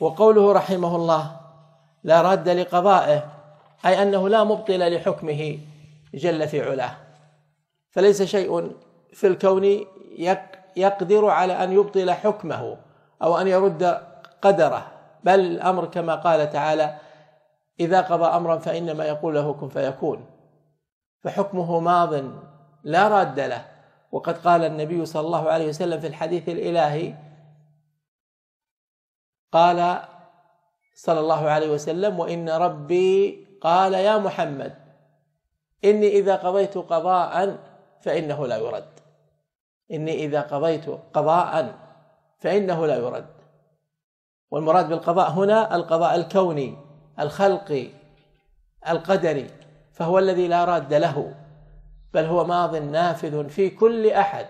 وقوله رحمه الله لا راد لقضائه أي أنه لا مبطل لحكمه جل في علاه. فليس شيء في الكون يقدر على أن يبطل حكمه أو أن يرد قدره. بل الأمر كما قال تعالى إذا قضى أمرا فإنما يقول له كن فيكون. فحكمه ماض لا راد له. وقد قال النبي صلى الله عليه وسلم في الحديث الإلهي قال صلى الله عليه وسلم وإن ربي قال يا محمد إني إذا قضيت قضاء فإنه لا يرد. إني إذا قضيت قضاء فإنه لا يرد. والمراد بالقضاء هنا القضاء الكوني الخلقي القدري فهو الذي لا راد له بل هو ماض نافذ في كل أحد.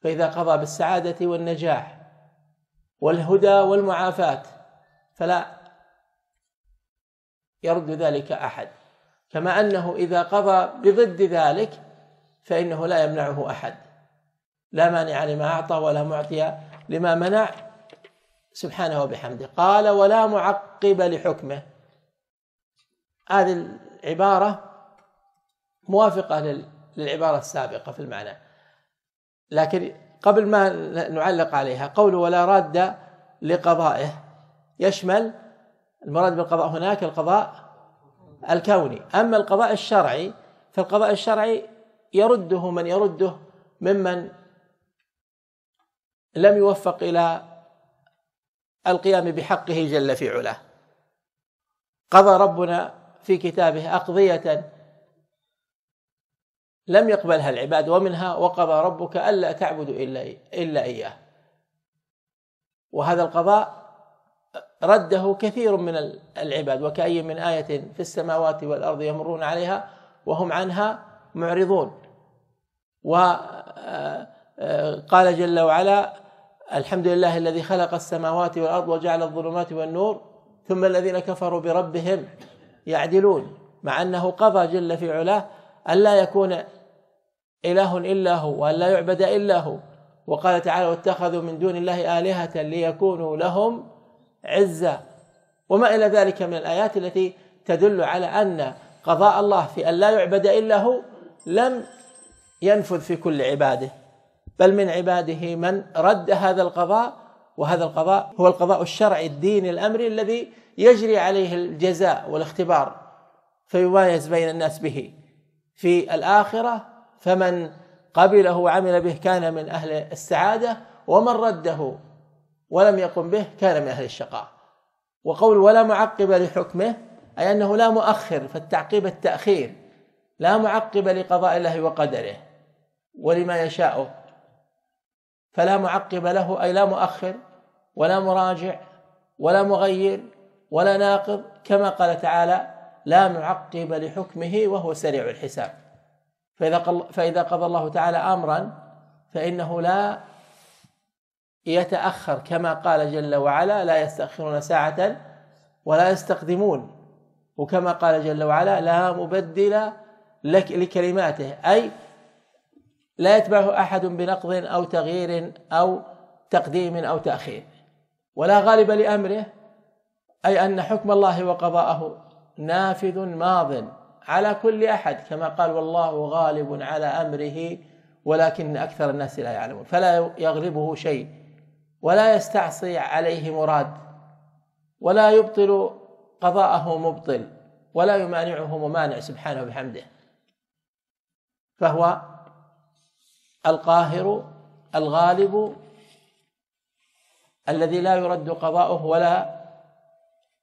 فإذا قضى بالسعادة والنجاح والهدى والمعافاة فلا يرد ذلك أحد. كما أنه إذا قضى بضد ذلك فإنه لا يمنعه أحد. لا مانع لما أعطى ولا معطي لما منع. سبحانه وبحمده. قال ولا معقب لحكمه. هذه العبارة موافقة للعبارة السابقة في المعنى. لكن قبل ما نعلق عليها قول ولا راد لقضائه يشمل المراد بالقضاء هناك القضاء الكوني. أما القضاء الشرعي فالقضاء الشرعي يرده من يرده ممن لم يوفق إلى القيام بحقه جل في علاه. قضى ربنا في كتابه أقضية لم يقبلها العباد ومنها وقضى ربك ألا تعبدوا إلا إلا إياه. وهذا القضاء رده كثير من العباد وكأي من آية في السماوات والأرض يمرون عليها وهم عنها معرضون. وقال جل وعلا الحمد لله الذي خلق السماوات والأرض وجعل الظلمات والنور ثم الذين كفروا بربهم يعدلون مع أنه قضى جل في علاه ألا يكون إله إلا هو وأن لا يعبد إلا هو. وقال تعالى واتخذوا من دون الله آلهة ليكونوا لهم عزا وما إلى ذلك من الآيات التي تدل على أن قضاء الله في أن لا يعبد إلا هو لم ينفذ في كل عباده. بل من عباده من رد هذا القضاء وهذا القضاء هو القضاء الشرعي الديني الأمري الذي يجري عليه الجزاء والاختبار فيمايز بين الناس به. في الآخرة فمن قبله وعمل به كان من أهل السعادة ومن رده ولم يقم به كان من أهل الشقاء. وقول ولا معقب لحكمه أي أنه لا مؤخر فالتعقيب التأخير لا معقب لقضاء الله وقدره ولما يشاءه فلا معقب له أي لا مؤخر ولا مراجع ولا مغير ولا ناقض كما قال تعالى لا معقب لحكمه وهو سريع الحساب فإذا فإذا قضى الله تعالى أمرا فإنه لا يتأخر كما قال جل وعلا لا يستأخرون ساعة ولا يستقدمون وكما قال جل وعلا لا مبدل لك لكلماته أي لا يتبعه أحد بنقض أو تغيير أو تقديم أو تأخير. ولا غالب لأمره أي أن حكم الله وقضاءه نافذ ماض. على كل أحد كما قال والله غالب على أمره ولكن أكثر الناس لا يعلمون. فلا يغلبه شيء ولا يستعصي عليه مراد ولا يبطل قضاءه مبطل ولا يمانعه ممانع سبحانه وبحمده. فهو القاهر الغالب الذي لا يرد قضاؤه ولا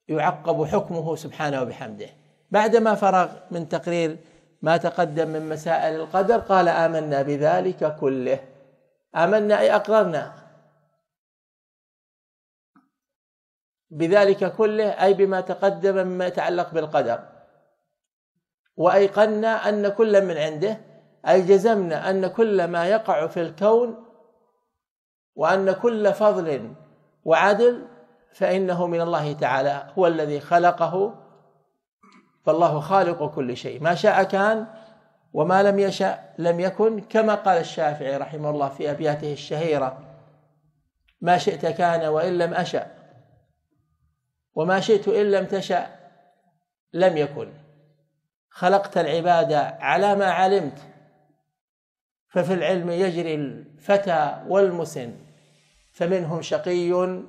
يعقب حكمه سبحانه وبحمده. بعدما فرغ من تقرير ما تقدم من مسائل القدر قال آمنا بذلك كله. آمنا أي أقررنا. بذلك كله أي بما تقدم مما يتعلق بالقدر. وأيقنا أن كل من عنده أي جزمنا أن كل ما يقع في الكون وأن كل فضل وعدل فإنه من الله تعالى هو الذي خلقه فالله خالق كل شيء. ما شاء كان وما لم يشأ لم يكن كما قال الشافعي رحمه الله في أبياته الشهيرة ما شئت كان وإن لم أشأ وما شئت إن لم تشأ لم يكن. خلقت العباد على ما علمت ففي العلم يجري الفتى والمسن فمنهم شقي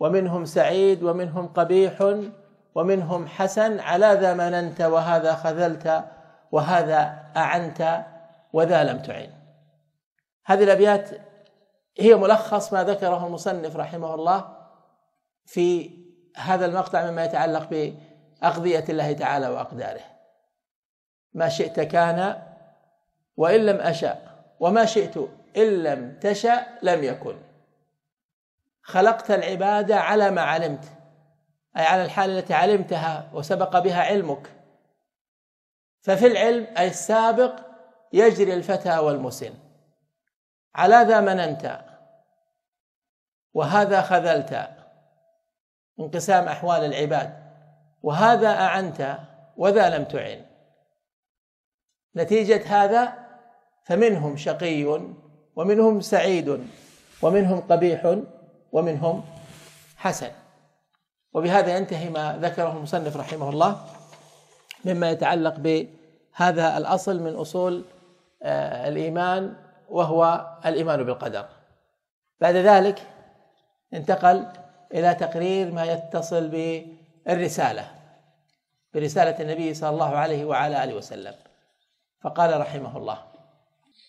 ومنهم سعيد ومنهم قبيح ومنهم حسن على ذا مننت وهذا خذلت وهذا أعنت وذا لم تعن. هذه الأبيات هي ملخص ما ذكره المصنف رحمه الله في هذا المقطع مما يتعلق بأقضية الله تعالى وأقداره. ما شئت كان وإن لم أشأ وما شئت إن لم تشأ لم يكن. خلقت العبادة على ما علمت أي على الحال التي علمتها وسبق بها علمك. ففي العلم أي السابق يجري الفتى والمسن. على ذا مننت وهذا خذلت انقسام أحوال العباد وهذا أعنت وذا لم تعن. نتيجة هذا فمنهم شقي ومنهم سعيد ومنهم قبيح ومنهم حسن. وبهذا ينتهي ما ذكره المصنف رحمه الله مما يتعلق بهذا الأصل من أصول آه، الإيمان وهو الإيمان بالقدر. بعد ذلك انتقل إلى تقرير ما يتصل بالرسالة برسالة النبي صلى الله عليه وعلى آله وسلم. فقال رحمه الله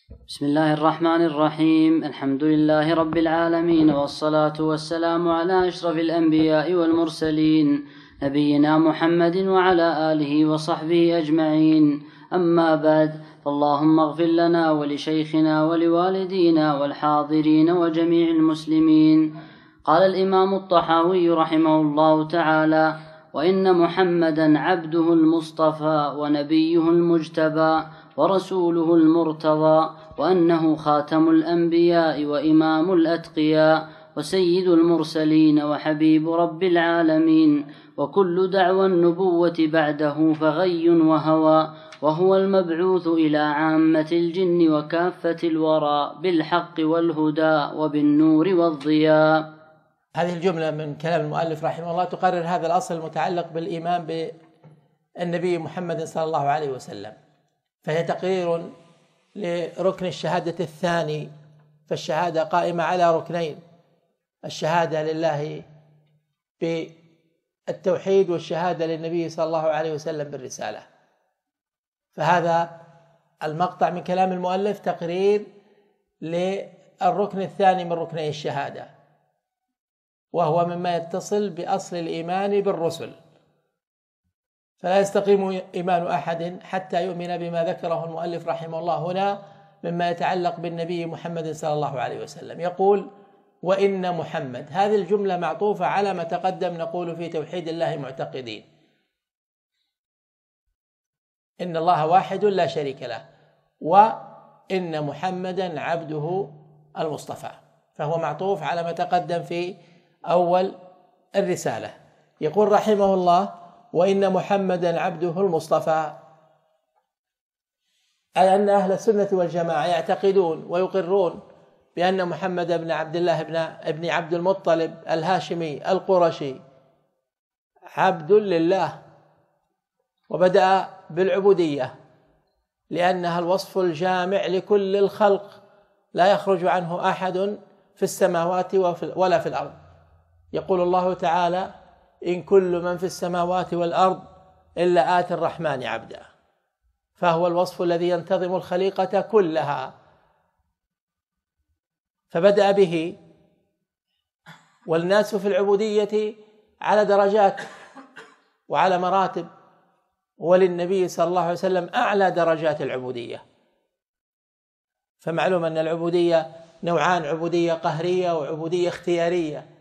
بسم الله الرحمن الرحيم. الحمد لله رب العالمين والصلاة والسلام على أشرف الأنبياء والمرسلين نبينا محمد وعلى آله وصحبه أجمعين. أما بعد فاللهم اغفر لنا ولشيخنا ولوالدينا والحاضرين وجميع المسلمين. قال الإمام الطحاوي رحمه الله تعالى وإن محمدا عبده المصطفى ونبيه المجتبى ورسوله المرتضى وأنه خاتم الأنبياء وإمام الأتقياء وسيد المرسلين وحبيب رب العالمين وكل دعوى النبوة بعده فغي وهوى وهو المبعوث إلى عامة الجن وكافة الورى بالحق والهدى وبالنور والضياء. هذه الجملة من كلام المؤلف رحمه الله تقرر هذا الأصل المتعلق بالإيمان بالنبي محمد صلى الله عليه وسلم فهي تقرير لركن الشهادة الثاني فالشهادة قائمة على ركنين الشهادة لله بالتوحيد والشهادة للنبي صلى الله عليه وسلم بالرسالة. فهذا المقطع من كلام المؤلف تقرير للركن الثاني من ركني الشهادة وهو مما يتصل بأصل الإيمان بالرسل. فلا يستقيم إيمان أحد حتى يؤمن بما ذكره المؤلف رحمه الله هنا مما يتعلق بالنبي محمد صلى الله عليه وسلم. يقول وإن محمد. هذه الجملة معطوفة على ما تقدم نقول في توحيد الله معتقدين. إن الله واحد لا شريك له وإن محمدا عبده المصطفى. فهو معطوف على ما تقدم في أول الرسالة. يقول رحمه الله وإن محمدا عبده المصطفى. أي أن أهل السنة والجماعة يعتقدون ويقرون بأن محمد بن عبد الله بن ابن عبد المطلب الهاشمي القرشي عبد لله. وبدأ بالعبودية لأنها الوصف الجامع لكل الخلق لا يخرج عنه أحد في السماوات ولا في الأرض. يقول الله تعالى إن كل من في السماوات والأرض إلا آتي الرحمن عبدا فهو الوصف الذي ينتظم الخليقة كلها. فبدأ به والناس في العبودية على درجات وعلى مراتب وللنبي صلى الله عليه وسلم أعلى درجات العبودية. فمعلوم أن العبودية نوعان عبودية قهرية وعبودية اختيارية.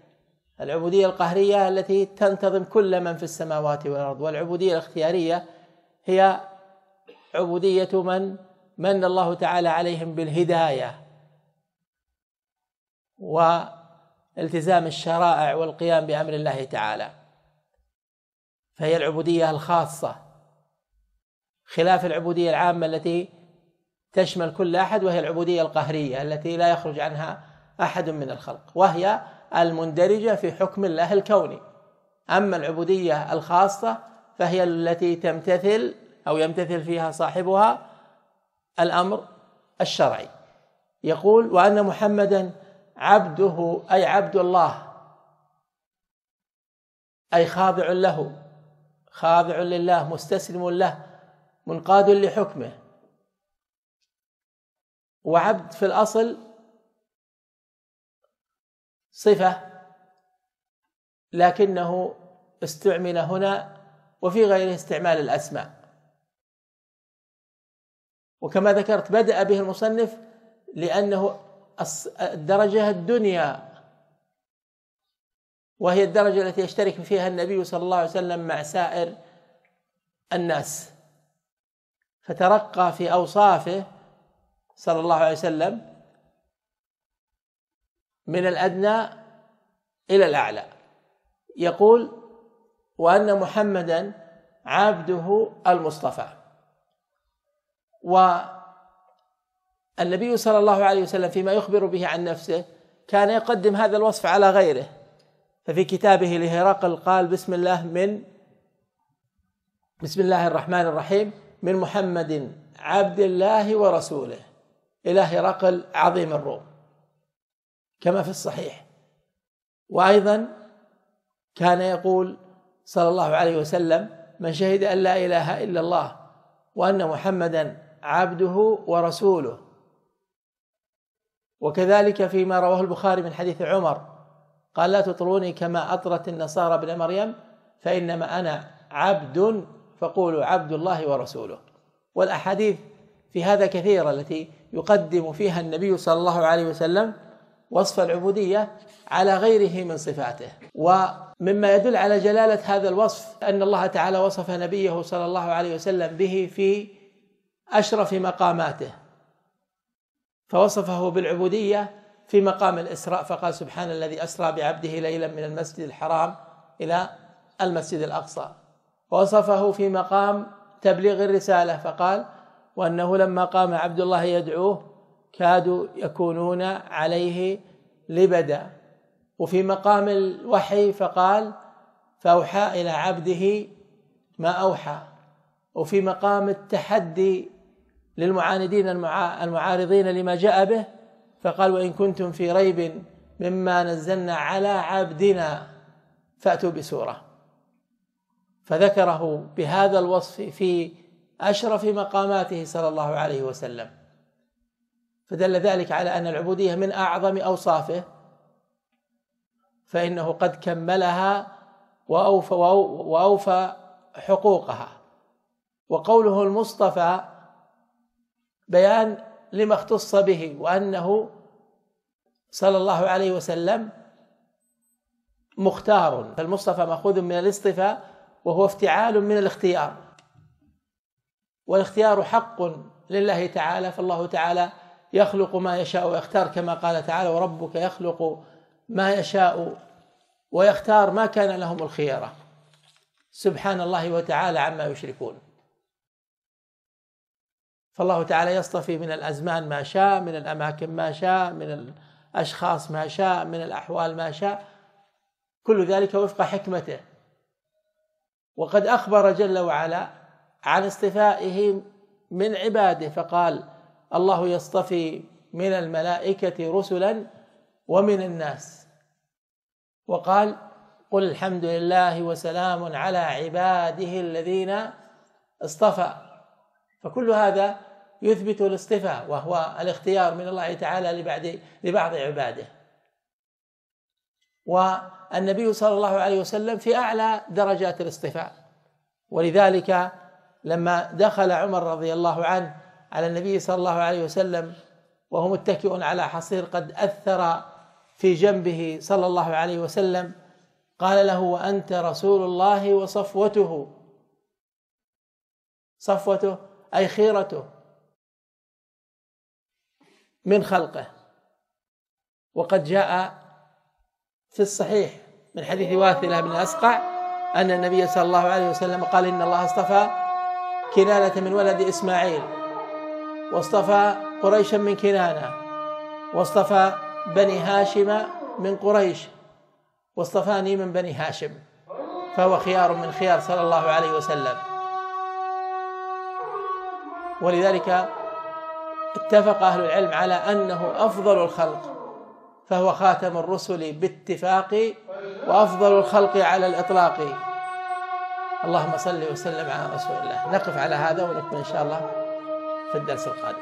العبودية القهرية التي تنتظم كل من في السماوات والأرض والعبودية الاختيارية هي عبودية من من الله تعالى عليهم بالهداية والتزام الشرائع والقيام بأمر الله تعالى. فهي العبودية الخاصة خلاف العبودية العامة التي تشمل كل أحد وهي العبودية القهرية التي لا يخرج عنها أحد من الخلق وهي المندرجة في حكم الله الكوني. أما العبودية الخاصة فهي التي تمتثل أو يمتثل فيها صاحبها الأمر الشرعي. يقول وأن محمدا عبده أي عبد الله أي خاضع له خاضع لله مستسلم له منقاد لحكمه. وعبد في الأصل صفة لكنه استعمل هنا وفي غيره استعمال الأسماء. وكما ذكرت بدأ به المصنف لأنه الدرجة الدنيا وهي الدرجة التي يشترك فيها النبي صلى الله عليه وسلم مع سائر الناس. فترقى في أوصافه صلى الله عليه وسلم من الأدنى إلى الأعلى. يقول وأن محمدا عبده المصطفى. والنبي صلى الله عليه وسلم فيما يخبر به عن نفسه كان يقدم هذا الوصف على غيره. ففي كتابه لهرقل قال بسم الله من بسم الله الرحمن الرحيم من محمد عبد الله ورسوله. إلى هرقل عظيم الروم. كما في الصحيح. وأيضا كان يقول صلى الله عليه وسلم من شهد أن لا إله إلا الله وأن محمدا عبده ورسوله وكذلك فيما رواه البخاري من حديث عمر قال لا تطروني كما أطرت النصارى ابن مريم فإنما أنا عبد فقولوا عبد الله ورسوله والأحاديث في هذا كثيرة التي يقدم فيها النبي صلى الله عليه وسلم وصف العبودية على غيره من صفاته. ومما يدل على جلالة هذا الوصف أن الله تعالى وصف نبيه صلى الله عليه وسلم به في أشرف مقاماته فوصفه بالعبودية في مقام الإسراء فقال سبحان الذي أسرى بعبده ليلا من المسجد الحرام إلى المسجد الأقصى. ووصفه في مقام تبليغ الرسالة فقال وأنه لما قام عبد الله يدعوه كادوا يكونون عليه لبدا. وفي مقام الوحي فقال فأوحى إلى عبده ما أوحى. وفي مقام التحدي للمعاندين المعارضين لما جاء به فقال وإن كنتم في ريب مما نزلنا على عبدنا فأتوا بسورة. فذكره بهذا الوصف في أشرف مقاماته صلى الله عليه وسلم. فدل ذلك على أن العبودية من أعظم أوصافه فإنه قد كملها وأوفى, وأوفى حقوقها. وقوله المصطفى بيان لما اختص به وأنه صلى الله عليه وسلم مختار. فالمصطفى مأخوذ من الاصطفاء وهو افتعال من الاختيار. والاختيار حق لله تعالى فالله تعالى يخلق ما يشاء ويختار كما قال تعالى وربك يخلق ما يشاء ويختار ما كان لهم الخيره سبحان الله وتعالى عما يشركون. فالله تعالى يصطفي من الأزمان ما شاء من الأماكن ما شاء من الأشخاص ما شاء من الأحوال ما شاء. كل ذلك وفق حكمته. وقد أخبر جل وعلا عن اصطفائه من عباده فقال الله يصطفي من الملائكة رسلا ومن الناس. وقال قل الحمد لله وسلام على عباده الذين اصطفى. فكل هذا يثبت الاصطفاء وهو الاختيار من الله تعالى لبعض لبعض عباده. والنبي صلى الله عليه وسلم في أعلى درجات الاصطفاء. ولذلك لما دخل عمر رضي الله عنه على النبي صلى الله عليه وسلم وهو متكئ على حصير قد أثر في جنبه صلى الله عليه وسلم. قال له وأنت رسول الله وصفوته. صفوته أي خيرته من خلقه. وقد جاء في الصحيح من حديث واثلة بن أسقع أن النبي صلى الله عليه وسلم قال إن الله اصطفى كنانة من ولد إسماعيل. واصطفى قريشا من كنانة واصطفى بني هاشم من قريش واصطفاني من بني هاشم فهو خيار من خيار صلى الله عليه وسلم. ولذلك اتفق أهل العلم على أنه أفضل الخلق فهو خاتم الرسل باتفاق وأفضل الخلق على الإطلاق. اللهم صل وسلم على رسول الله. نقف على هذا ونكمل إن شاء الله. في الدرس القادم.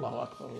الله أكبر الله